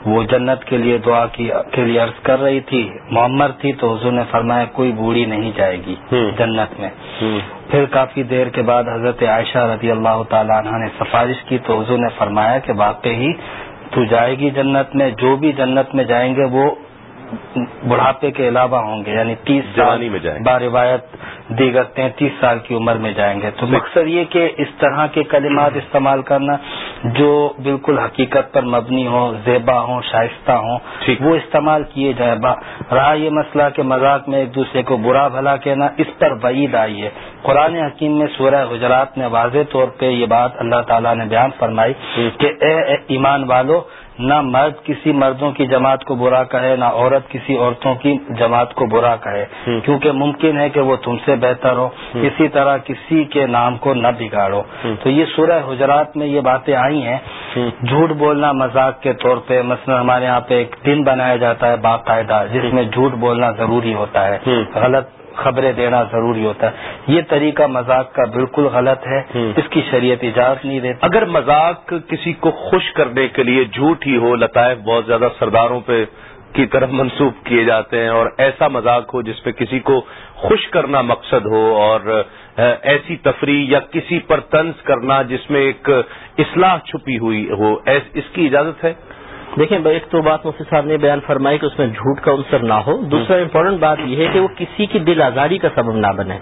وہ جنت کے لیے دعا کے لیے عرض کر رہی تھی معمر تھی تو حضور نے فرمایا کوئی بوڑھی نہیں جائے گی جنت میں۔ پھر کافی دیر کے بعد حضرت عائشہ رضی اللہ تعالیٰ عنہ نے سفارش کی تو حضور نے فرمایا کہ واقعی تو جائے گی جنت میں جو بھی جنت میں جائیں گے وہ بڑھاپے کے علاوہ ہوں گے یعنی تیس جوانی میں جائیں با روایت دیگر تینتیس سال کی عمر میں جائیں گے۔ تو مقصد یہ کہ اس طرح کے کلمات استعمال کرنا جو بالکل حقیقت پر مبنی ہو زیبا ہوں شائستہ ہوں وہ استعمال کیے جائیں۔ رہا یہ مسئلہ کہ مذاق میں ایک دوسرے کو برا بھلا کہنا اس پر وعید آئی ہے۔ قرآن حکیم میں سورہ گجرات نے واضح طور پہ یہ بات اللہ تعالیٰ نے بیان فرمائی کہ اے ایمان والو نہ مرد کسی مردوں کی جماعت کو برا کہے نہ عورت کسی عورتوں کی جماعت کو برا کہے۔ کیونکہ ممکن ہے کہ وہ تم سے بہتر ہو اسی طرح کسی کے نام کو نہ بگاڑو۔ تو یہ سورہ حجرات میں یہ باتیں آئی ہیں۔ جھوٹ بولنا مذاق کے طور پہ مثلا ہمارے یہاں پہ ایک دن بنایا جاتا ہے باقاعدہ جس میں جھوٹ بولنا ضروری ہوتا ہے۔ غلط خبریں دینا ضروری ہوتا ہے۔ یہ طریقہ مذاق کا بالکل غلط ہے۔ اس کی شریعت اجازت نہیں دیتی۔ اگر مذاق کسی کو خوش کرنے کے لیے جھوٹ ہی ہو لطائف بہت زیادہ سرداروں پہ کی طرف منسوخ کیے جاتے ہیں اور ایسا مذاق ہو جس پہ کسی کو خوش کرنا مقصد ہو اور ایسی تفریح یا کسی پر طنز کرنا جس میں ایک اصلاح چھپی ہوئی ہو اس کی اجازت ہے؟ دیکھیں ایک تو بات مفتی صاحب نے بیان فرمائی کہ اس میں جھوٹ کا عنصر نہ ہو۔ دوسرا امپورٹنٹ بات یہ ہے کہ وہ کسی کی دل آزاری کا سبب نہ بنے۔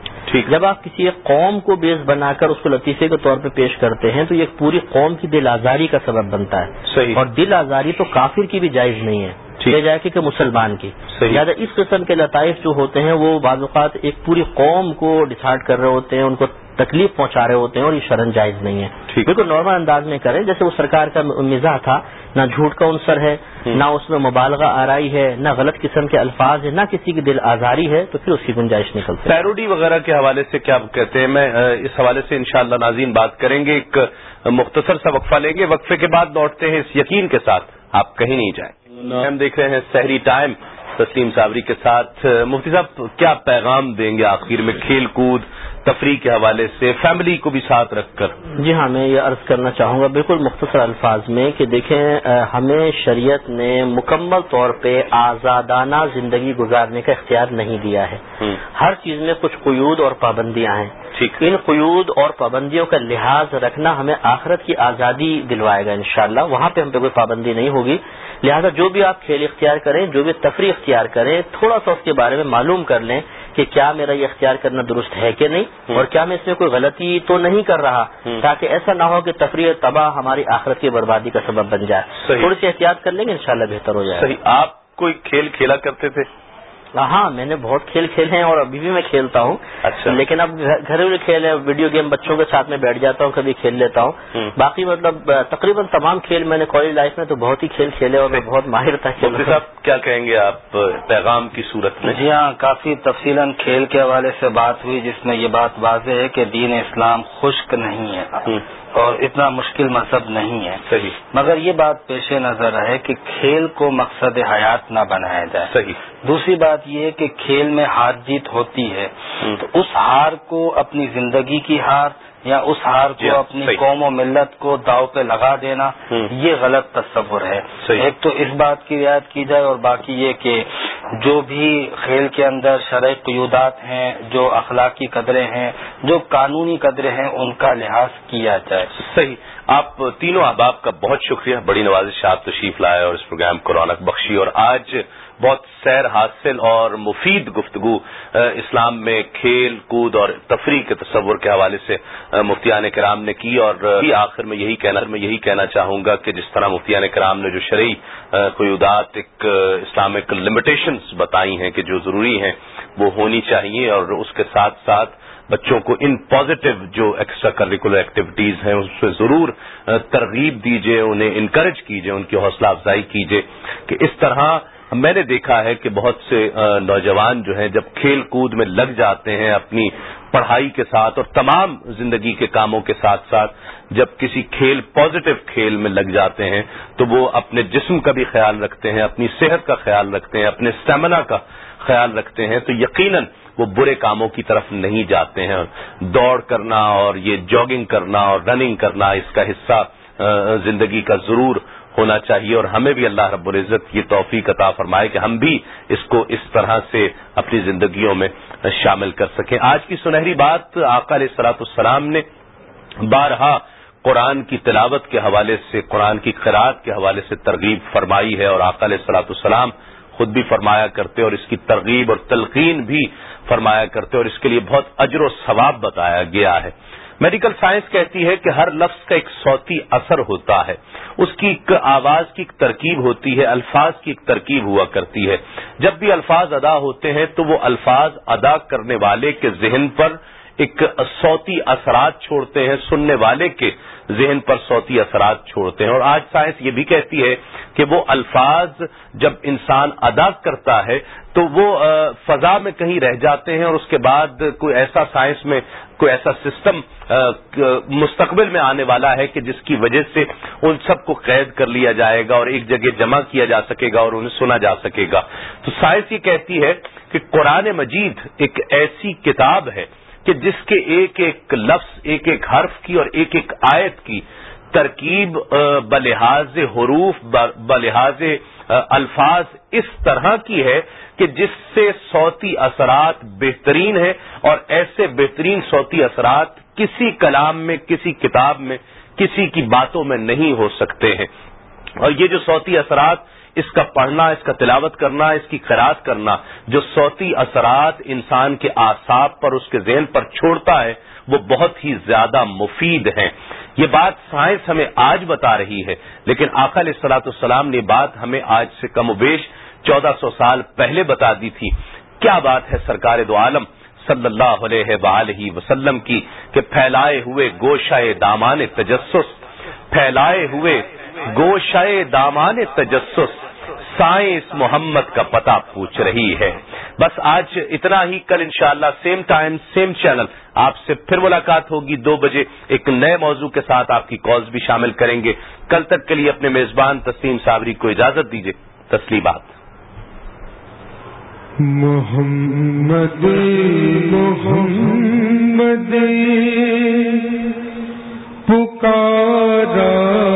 جب آپ کسی ایک قوم کو بیس بنا کر اس کو لطیفے کے طور پہ پیش کرتے ہیں تو یہ پوری قوم کی دل آزاری کا سبب بنتا ہے۔ صحیح۔ اور دل آزاری تو کافر کی بھی جائز نہیں ہے جائے کہ مسلمان کی۔ لہٰذا اس قسم کے لطائف جو ہوتے ہیں وہ بعض اوقات ایک پوری قوم کو ڈسائڈ کر رہے ہوتے ہیں ان کو تکلیف پہنچا رہے ہوتے ہیں اور یہ شرن جائز نہیں ہے۔ بالکل نارمل انداز میں کریں جیسے وہ سرکار کا مزاح تھا نہ جھوٹ کا عنصر ہے نہ اس میں مبالغہ آرائی ہے نہ غلط قسم کے الفاظ ہے نہ کسی کی دل آزاری ہے تو پھر اس کی گنجائش نکلتی ہے۔ پیروڈی وغیرہ کے حوالے سے کیا کہتے ہیں؟ میں اس حوالے سے انشاءاللہ ناظرین بات کریں گے ایک مختصر سا وقفہ لیں گے۔ وقفے کے بعد لوٹتے ہیں اس یقین کے ساتھ آپ کہیں نہیں جائیں۔ ہم دیکھ رہے ہیں سحری ٹائم تسلیم صابری کے ساتھ۔ مفتی صاحب کیا پیغام دیں گے آخر میں؟ کھیل کود تفریح کے حوالے سے فیملی کو بھی ساتھ رکھ کر۔ جی ہاں میں یہ عرض کرنا چاہوں گا بالکل مختصر الفاظ میں کہ دیکھیں ہمیں شریعت نے مکمل طور پہ آزادانہ زندگی گزارنے کا اختیار نہیں دیا ہے۔ ہر چیز میں کچھ قیود اور پابندیاں ہیں۔ ان قیود اور پابندیوں کا لحاظ رکھنا ہمیں آخرت کی آزادی دلوائے گا انشاءاللہ۔ وہاں پہ ہم پہ کوئی پابندی نہیں ہوگی۔ لہذا جو بھی آپ کھیل اختیار کریں جو بھی تفریح اختیار کریں تھوڑا سا اس کے بارے میں معلوم کر لیں۔ کہ کیا میرا یہ اختیار کرنا درست ہے کہ نہیں؟ اور کیا میں اس میں کوئی غلطی تو نہیں کر رہا؟ تاکہ ایسا نہ ہو کہ تفریح تباہ ہماری آخرت کی بربادی کا سبب بن جائے۔ تھوڑی سی احتیاط کر لیں گے انشاءاللہ بہتر ہو جائے آپ کوئی کھیل کھیلا کرتے تھے؟ ہاں میں نے بہت کھیل کھیلے ہیں اور ابھی بھی میں کھیلتا ہوں۔ اچھا۔ لیکن اب گھریلو کھیل ہے ویڈیو گیم بچوں کے ساتھ میں بیٹھ جاتا ہوں کبھی کھیل لیتا ہوں۔ باقی مطلب تقریباً تمام کھیل میں نے کالج لائف میں تو بہت ہی کھیل کھیلے اور میں بہت ماہر تھا کھیل صاحب کیا کہیں گے آپ پیغام کی صورت میں؟ جی ہاں کافی تفصیل کھیل کے حوالے سے بات ہوئی جس میں یہ بات واضح ہے کہ دین اسلام خشک نہیں ہے۔ اور اتنا مشکل مذہب نہیں ہے۔ صحیح۔ مگر یہ بات پیش نظر رہے کہ کھیل کو مقصد حیات نہ بنایا جائے۔ صحیح۔ دوسری بات یہ کہ کھیل میں ہار جیت ہوتی ہے۔ تو اس ہار کو اپنی زندگی کی ہار یا اس ہار کو اپنی قوم و ملت کو داؤ پہ لگا دینا یہ غلط تصور ہے۔ ایک تو اس بات کی رعایت کی جائے اور باقی یہ کہ جو بھی کھیل کے اندر شرح قیودات ہیں جو اخلاقی قدرے ہیں جو قانونی قدرے ہیں ان کا لحاظ کیا جائے۔ صحیح۔ آپ تینوں احباب کا بہت شکریہ۔ بڑی نوازش آپ تشریف لائے اور اس پروگرام کو رونق بخشی۔ اور آج بہت سیر حاصل اور مفید گفتگو اسلام میں کھیل کود اور تفریح کے تصور کے حوالے سے مفتیان کرام نے کی اور آخر میں یہی کہنا، میں یہی کہنا چاہوں گا کہ جس طرح مفتیان کرام نے جو شرعی قیودات ایک اسلامک لمیٹیشنز بتائی ہیں کہ جو ضروری ہیں، وہ ہونی چاہیے اور اس کے ساتھ ساتھ بچوں کو ان پازیٹو جو ایکسٹرا کریکولر ایکٹیویٹیز ہیں، اس سے ضرور ترغیب دیجیے انہیں انکریج کیجیے ان کی حوصلہ افزائی کیجیے کہ اس طرح میں نے دیکھا ہے کہ بہت سے نوجوان جو ہیں جب کھیل کود میں لگ جاتے ہیں اپنی پڑھائی کے ساتھ اور تمام زندگی کے کاموں کے ساتھ ساتھ جب کسی کھیل پازیٹو کھیل میں لگ جاتے ہیں تو وہ اپنے جسم کا بھی خیال رکھتے ہیں، اپنی صحت کا خیال رکھتے ہیں، اپنے اسٹیمنا کا خیال رکھتے ہیں، تو یقیناً وہ برے کاموں کی طرف نہیں جاتے ہیں۔ دوڑ کرنا اور یہ جاگنگ کرنا اور رننگ کرنا، اس کا حصہ زندگی کا ضرور ہونا چاہیے اور ہمیں بھی اللہ رب العزت یہ توفیق عطا فرمائے کہ ہم بھی اس کو اس طرح سے اپنی زندگیوں میں شامل کر سکیں۔ آج کی سنہری بات آقا علیہ سلاۃ السلام نے بارہا قرآن کی تلاوت کے حوالے سے، قرآن کی قرآد کے حوالے سے ترغیب فرمائی ہے اور آقا علیہ سلاۃ السلام خود بھی فرمایا کرتے اور اس کی ترغیب اور تلقین بھی فرمایا کرتے اور اس کے لیے بہت اجر و ثواب بتایا گیا ہے۔ میڈیکل سائنس کہتی ہے کہ ہر لفظ کا ایک صوتی اثر ہوتا ہے۔ اس کی ایک آواز کی ایک ترکیب ہوتی ہے، الفاظ کی ایک ترکیب ہوا کرتی ہے۔ جب بھی الفاظ ادا ہوتے ہیں تو وہ الفاظ ادا کرنے والے کے ذہن پر ایک صوتی اثرات چھوڑتے ہیں، سننے والے کے ذہن پر صوتی اثرات چھوڑتے ہیں۔ اور آج سائنس یہ بھی کہتی ہے کہ وہ الفاظ جب انسان ادا کرتا ہے تو وہ فضا میں کہیں رہ جاتے ہیں اور اس کے بعد کوئی ایسا سائنس میں، کوئی ایسا سسٹم مستقبل میں آنے والا ہے کہ جس کی وجہ سے ان سب کو قید کر لیا جائے گا اور ایک جگہ جمع کیا جا سکے گا اور انہیں سنا جا سکے گا۔ تو سائنس یہ کہتی ہے کہ قرآن مجید ایک ایسی کتاب ہے کہ جس کے ایک ایک لفظ، ایک ایک حرف کی اور ایک ایک آیت کی ترکیب بلحاظ حروف بلحاظ الفاظ اس طرح کی ہے کہ جس سے صوتی اثرات بہترین ہیں اور ایسے بہترین صوتی اثرات کسی کلام میں، کسی کتاب میں، کسی کی باتوں میں نہیں ہو سکتے ہیں۔ اور یہ جو صوتی اثرات اس کا پڑھنا، اس کا تلاوت کرنا، اس کی خراط کرنا جو صوتی اثرات انسان کے آساب پر، اس کے ذہن پر چھوڑتا ہے، وہ بہت ہی زیادہ مفید ہیں۔ یہ بات سائنس ہمیں آج بتا رہی ہے، لیکن آخر علیہ السلام نے بات ہمیں آج سے کم و بیش چودہ سو سال پہلے بتا دی تھی۔ کیا بات ہے سرکار دو عالم صلی اللہ علیہ وآلہ وسلم کی کہ پھیلائے ہوئے گوشائے دامان تجسس، پھیلائے ہوئے گوشائے دامان تجسس سائنس محمد کا پتہ پوچھ رہی ہے۔ بس آج اتنا ہی۔ کل انشاءاللہ سیم ٹائم سیم چینل آپ سے پھر ملاقات ہوگی دو بجے۔ ایک نئے موضوع کے ساتھ آپ کی کالز بھی شامل کریں گے۔ کل تک کے لیے اپنے میزبان تسلیم صابری کو اجازت دیجیے تسلیمات۔ محمد محمد، پکارا۔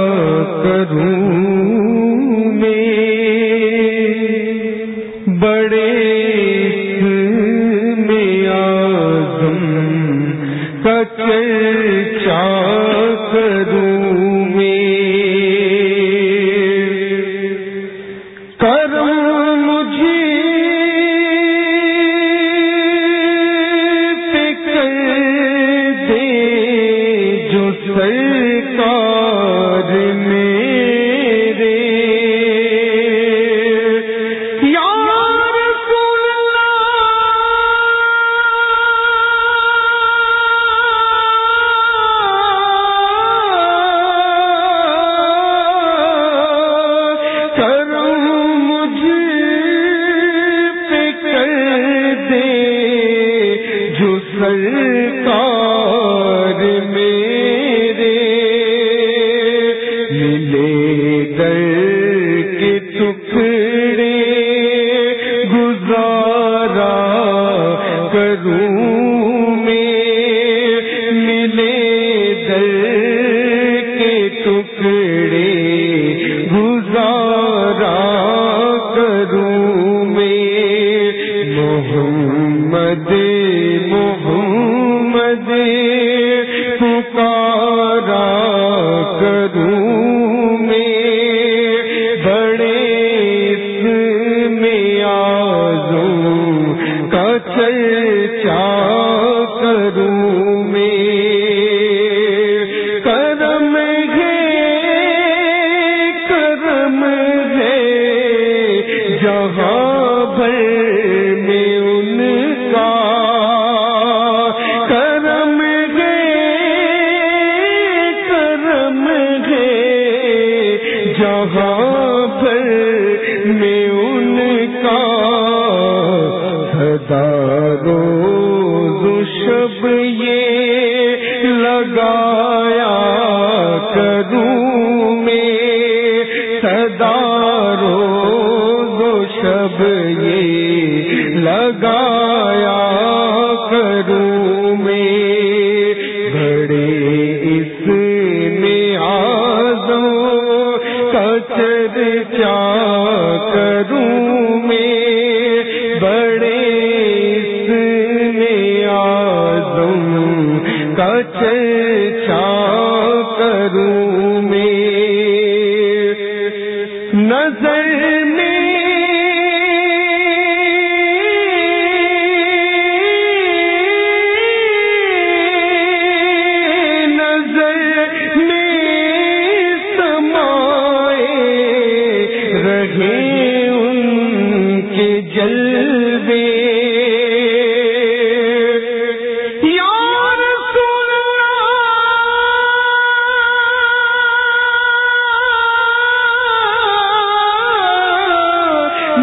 جہاں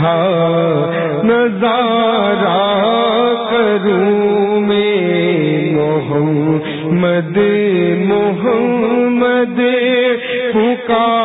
تیرا نظارہ کروں میں محمد محمد پکار